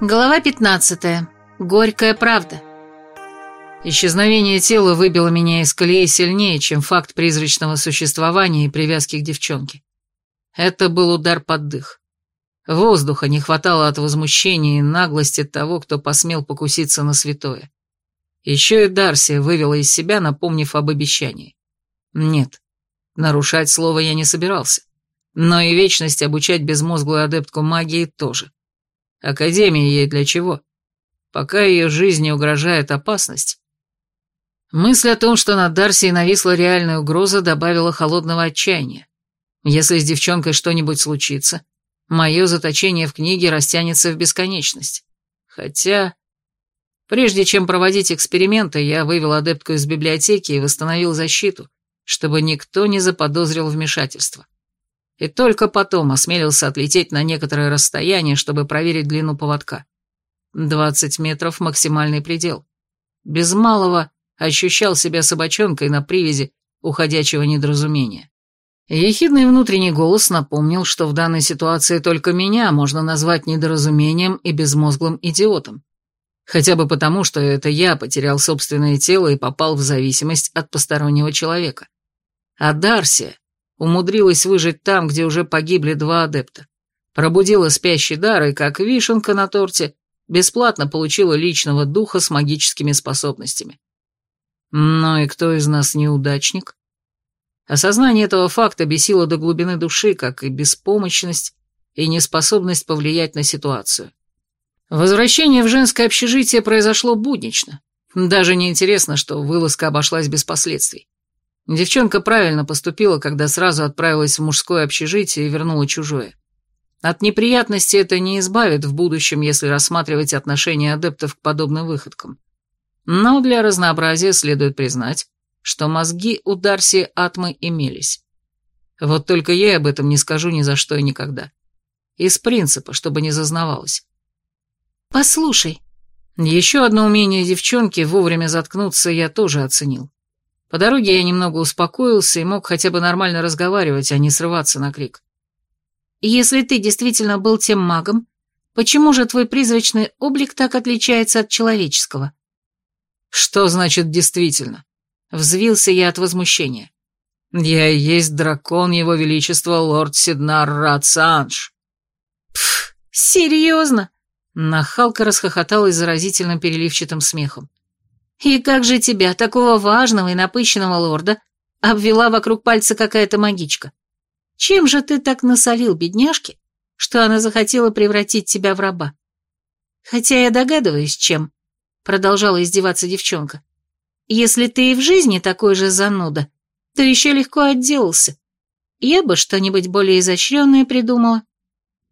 Глава 15. Горькая правда. Исчезновение тела выбило меня из колеи сильнее, чем факт призрачного существования и привязки к девчонке. Это был удар под дых. Воздуха не хватало от возмущения и наглости того, кто посмел покуситься на святое. Еще и Дарси вывела из себя, напомнив об обещании. Нет, нарушать слово я не собирался. Но и вечность обучать безмозглую адептку магии тоже. Академия ей для чего? Пока ее жизни угрожает опасность. Мысль о том, что над Дарси нависла реальная угроза, добавила холодного отчаяния. Если с девчонкой что-нибудь случится, мое заточение в книге растянется в бесконечность. Хотя... Прежде чем проводить эксперименты, я вывел адептку из библиотеки и восстановил защиту, чтобы никто не заподозрил вмешательство. И только потом осмелился отлететь на некоторое расстояние, чтобы проверить длину поводка. Двадцать метров — максимальный предел. Без малого ощущал себя собачонкой на привязи уходящего недоразумения. Ехидный внутренний голос напомнил, что в данной ситуации только меня можно назвать недоразумением и безмозглым идиотом. Хотя бы потому, что это я потерял собственное тело и попал в зависимость от постороннего человека. А Дарсия умудрилась выжить там, где уже погибли два адепта. Пробудила спящий дар и, как вишенка на торте, бесплатно получила личного духа с магическими способностями. Но и кто из нас неудачник? Осознание этого факта бесило до глубины души, как и беспомощность и неспособность повлиять на ситуацию. Возвращение в женское общежитие произошло буднично. Даже не интересно, что вылазка обошлась без последствий. Девчонка правильно поступила, когда сразу отправилась в мужское общежитие и вернула чужое. От неприятности это не избавит в будущем, если рассматривать отношения адептов к подобным выходкам. Но для разнообразия следует признать, что мозги у Дарси Атмы имелись. Вот только я об этом не скажу ни за что и никогда. Из принципа, чтобы не зазнавалась. «Послушай». Еще одно умение девчонки вовремя заткнуться я тоже оценил. По дороге я немного успокоился и мог хотя бы нормально разговаривать, а не срываться на крик. «Если ты действительно был тем магом, почему же твой призрачный облик так отличается от человеческого?» «Что значит «действительно»?» Взвился я от возмущения. «Я и есть дракон его величества, лорд Сиднар Рацанж». «Пф, серьезно?» Нахалка расхохоталась заразительным переливчатым смехом. «И как же тебя, такого важного и напыщенного лорда, обвела вокруг пальца какая-то магичка? Чем же ты так насолил бедняжке, что она захотела превратить тебя в раба? Хотя я догадываюсь, чем», — продолжала издеваться девчонка. Если ты и в жизни такой же зануда, то еще легко отделался. Я бы что-нибудь более изощренное придумала.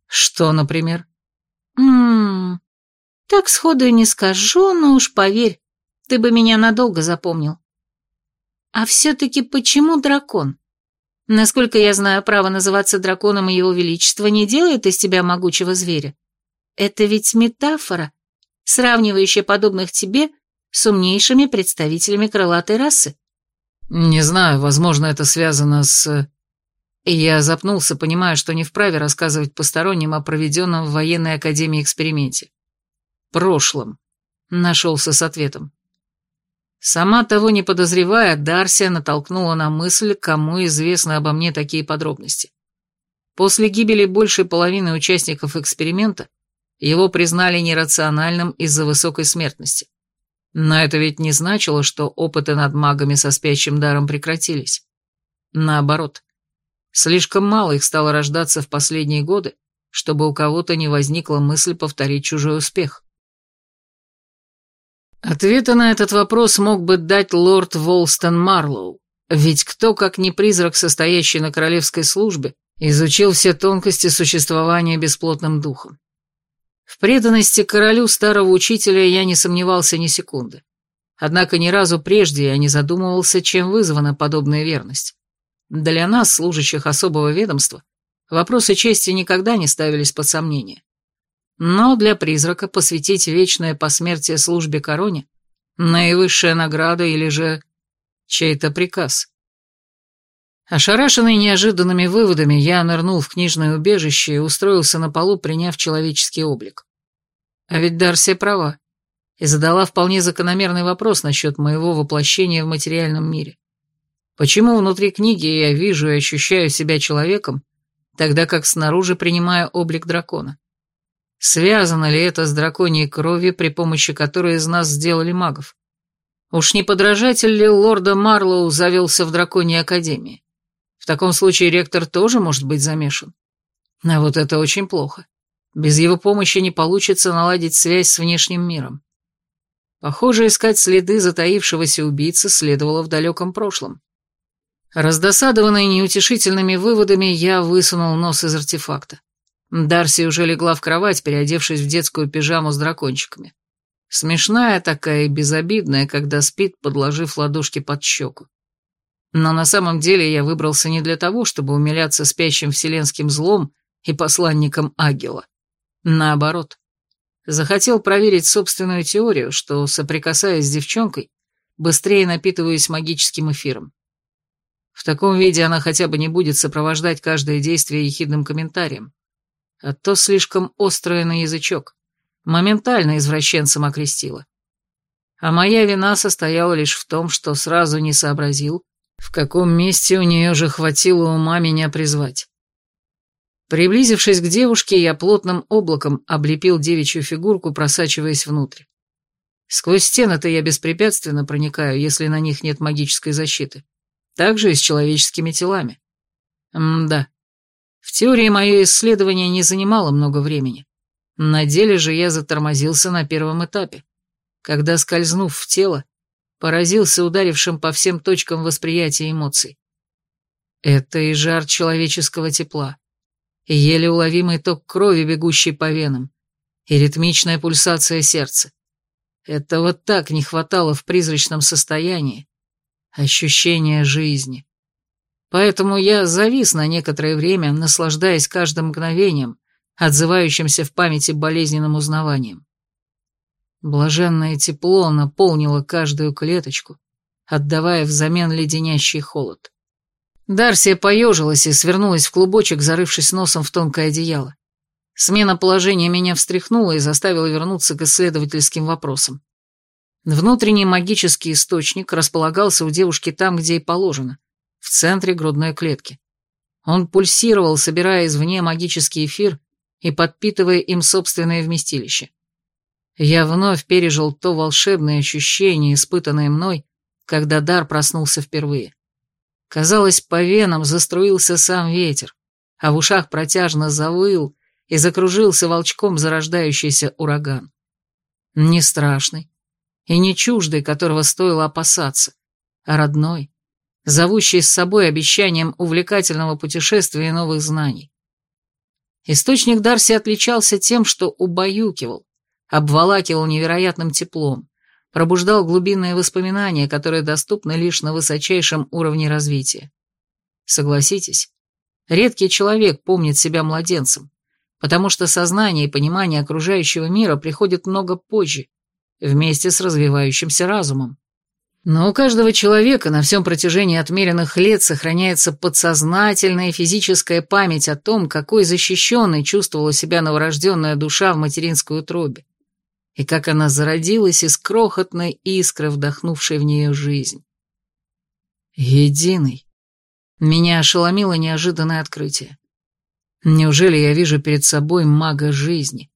Что, например? Ммм, так сходу и не скажу, но уж поверь, ты бы меня надолго запомнил. А все-таки почему дракон? Насколько я знаю, право называться драконом и его величество не делает из тебя могучего зверя. Это ведь метафора, сравнивающая подобных тебе с умнейшими представителями крылатой расы. Не знаю, возможно, это связано с... Я запнулся, понимая, что не вправе рассказывать посторонним о проведенном в военной академии эксперименте. Прошлом. Нашелся с ответом. Сама того не подозревая, Дарсия натолкнула на мысль, кому известны обо мне такие подробности. После гибели большей половины участников эксперимента его признали нерациональным из-за высокой смертности. Но это ведь не значило, что опыты над магами со спящим даром прекратились. Наоборот, слишком мало их стало рождаться в последние годы, чтобы у кого-то не возникла мысль повторить чужой успех. Ответа на этот вопрос мог бы дать лорд Волстон Марлоу, ведь кто, как не призрак, состоящий на королевской службе, изучил все тонкости существования бесплотным духом. В преданности королю старого учителя я не сомневался ни секунды. Однако ни разу прежде я не задумывался, чем вызвана подобная верность. Для нас, служащих особого ведомства, вопросы чести никогда не ставились под сомнение. Но для призрака посвятить вечное посмертие службе короне – наивысшая награда или же чей-то приказ. Ошарашенный неожиданными выводами, я нырнул в книжное убежище и устроился на полу, приняв человеческий облик. А ведь Дарсия права, и задала вполне закономерный вопрос насчет моего воплощения в материальном мире. Почему внутри книги я вижу и ощущаю себя человеком, тогда как снаружи принимаю облик дракона? Связано ли это с драконьей кровью, при помощи которой из нас сделали магов? Уж не подражатель ли лорда Марлоу завелся в драконьей академии? В таком случае ректор тоже может быть замешан. А вот это очень плохо. Без его помощи не получится наладить связь с внешним миром. Похоже, искать следы затаившегося убийцы следовало в далеком прошлом. Раздосадованный неутешительными выводами, я высунул нос из артефакта. Дарси уже легла в кровать, переодевшись в детскую пижаму с дракончиками. Смешная такая и безобидная, когда спит, подложив ладошки под щеку. Но на самом деле я выбрался не для того, чтобы умиляться спящим вселенским злом и посланником Агила. Наоборот. Захотел проверить собственную теорию, что, соприкасаясь с девчонкой, быстрее напитываюсь магическим эфиром. В таком виде она хотя бы не будет сопровождать каждое действие ехидным комментарием. А то слишком острое на язычок. Моментально извращенцем окрестила. А моя вина состояла лишь в том, что сразу не сообразил, в каком месте у нее же хватило ума меня призвать? Приблизившись к девушке, я плотным облаком облепил девичью фигурку, просачиваясь внутрь. Сквозь стены-то я беспрепятственно проникаю, если на них нет магической защиты. Так же и с человеческими телами. М-да. В теории мое исследование не занимало много времени. На деле же я затормозился на первом этапе, когда, скользнув в тело, поразился ударившим по всем точкам восприятия эмоций. Это и жар человеческого тепла, и еле уловимый ток крови, бегущий по венам, и ритмичная пульсация сердца. Этого так не хватало в призрачном состоянии. Ощущение жизни. Поэтому я завис на некоторое время, наслаждаясь каждым мгновением, отзывающимся в памяти болезненным узнаванием. Блаженное тепло наполнило каждую клеточку, отдавая взамен леденящий холод. Дарсия поежилась и свернулась в клубочек, зарывшись носом в тонкое одеяло. Смена положения меня встряхнула и заставила вернуться к исследовательским вопросам. Внутренний магический источник располагался у девушки там, где и положено, в центре грудной клетки. Он пульсировал, собирая извне магический эфир и подпитывая им собственное вместилище. Я вновь пережил то волшебное ощущение, испытанное мной, когда дар проснулся впервые. Казалось, по венам заструился сам ветер, а в ушах протяжно завыл и закружился волчком зарождающийся ураган. Не страшный и не чуждый, которого стоило опасаться, а родной, зовущий с собой обещанием увлекательного путешествия и новых знаний. Источник Дарси отличался тем, что убаюкивал, обволакивал невероятным теплом, пробуждал глубинные воспоминания, которые доступны лишь на высочайшем уровне развития. Согласитесь, редкий человек помнит себя младенцем, потому что сознание и понимание окружающего мира приходят много позже, вместе с развивающимся разумом. Но у каждого человека на всем протяжении отмеренных лет сохраняется подсознательная физическая память о том, какой защищенной чувствовала себя новорожденная душа в материнской утробе и как она зародилась из крохотной искры, вдохнувшей в нее жизнь. Единый. Меня ошеломило неожиданное открытие. Неужели я вижу перед собой мага жизни?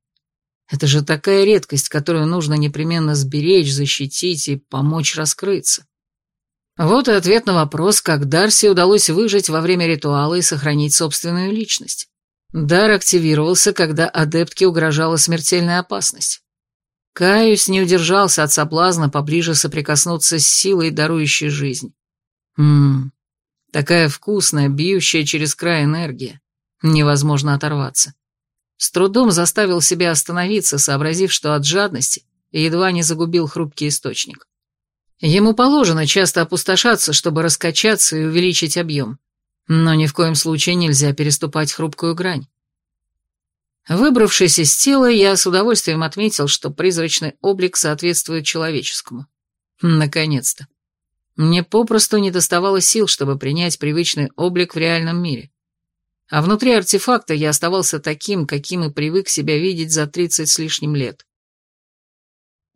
Это же такая редкость, которую нужно непременно сберечь, защитить и помочь раскрыться. Вот и ответ на вопрос, как Дарси удалось выжить во время ритуала и сохранить собственную личность. Дар активировался, когда адептке угрожала смертельная опасность. Каюсь не удержался от соблазна поближе соприкоснуться с силой, дарующей жизнь. Ммм, такая вкусная, бьющая через край энергия. Невозможно оторваться. С трудом заставил себя остановиться, сообразив, что от жадности едва не загубил хрупкий источник. Ему положено часто опустошаться, чтобы раскачаться и увеличить объем. Но ни в коем случае нельзя переступать хрупкую грань. Выбравшись из тела, я с удовольствием отметил, что призрачный облик соответствует человеческому. Наконец-то. Мне попросту не доставало сил, чтобы принять привычный облик в реальном мире. А внутри артефакта я оставался таким, каким и привык себя видеть за тридцать с лишним лет.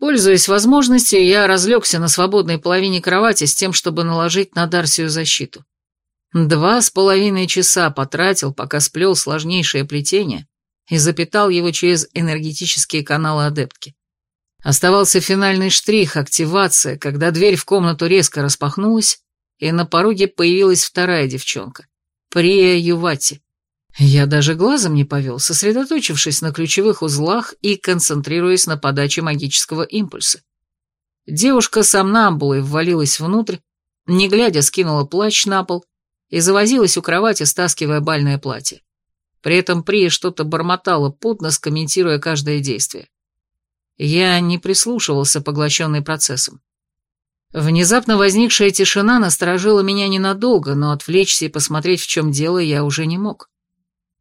Пользуясь возможностью, я разлегся на свободной половине кровати с тем, чтобы наложить на Дарсию защиту. Два с половиной часа потратил, пока сплел сложнейшее плетение и запитал его через энергетические каналы адептки. Оставался финальный штрих, активация, когда дверь в комнату резко распахнулась, и на пороге появилась вторая девчонка, Прия Ювати. Я даже глазом не повел, сосредоточившись на ключевых узлах и концентрируясь на подаче магического импульса. Девушка сомнамбулой ввалилась внутрь, не глядя скинула плащ на пол и завозилась у кровати, стаскивая бальное платье. При этом Прия что-то бормотала под нос, комментируя каждое действие. Я не прислушивался, поглощенный процессом. Внезапно возникшая тишина насторожила меня ненадолго, но отвлечься и посмотреть, в чем дело, я уже не мог.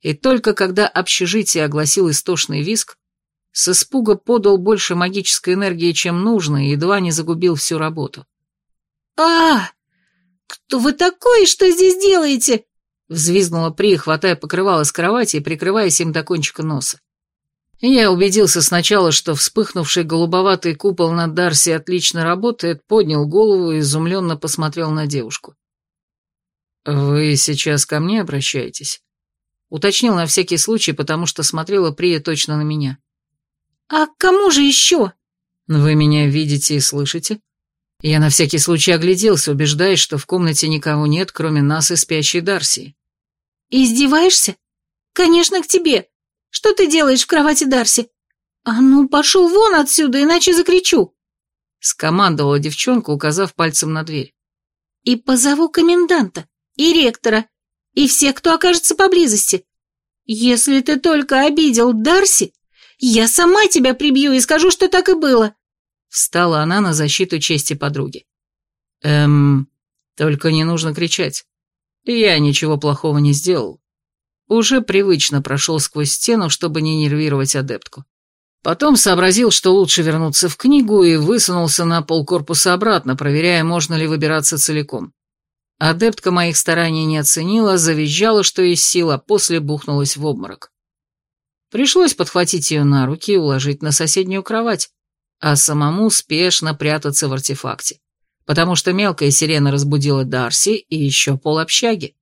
И только когда общежитие огласил истошный виск, с испуга подал больше магической энергии, чем нужно, и едва не загубил всю работу. а Кто вы такой, что здесь делаете?» Взвизгнула При, хватая покрывало с кровати и прикрываясь им до кончика носа. Я убедился сначала, что вспыхнувший голубоватый купол над Дарси отлично работает, поднял голову и изумленно посмотрел на девушку. «Вы сейчас ко мне обращаетесь?» Уточнил на всякий случай, потому что смотрела Прия точно на меня. «А кому же еще?» «Вы меня видите и слышите?» Я на всякий случай огляделся, убеждаясь, что в комнате никого нет, кроме нас и спящей Дарси. «Издеваешься? Конечно, к тебе. Что ты делаешь в кровати Дарси? А ну, пошел вон отсюда, иначе закричу!» Скомандовала девчонка, указав пальцем на дверь. «И позову коменданта, и ректора, и всех, кто окажется поблизости. Если ты только обидел Дарси, я сама тебя прибью и скажу, что так и было. Встала она на защиту чести подруги. Эм, только не нужно кричать. Я ничего плохого не сделал. Уже привычно прошел сквозь стену, чтобы не нервировать адептку. Потом сообразил, что лучше вернуться в книгу и высунулся на полкорпуса обратно, проверяя, можно ли выбираться целиком. Адептка моих стараний не оценила, завизжала, что из сил, а после бухнулась в обморок. Пришлось подхватить ее на руки и уложить на соседнюю кровать, а самому спешно прятаться в артефакте, потому что мелкая сирена разбудила Дарси и еще пол общаги.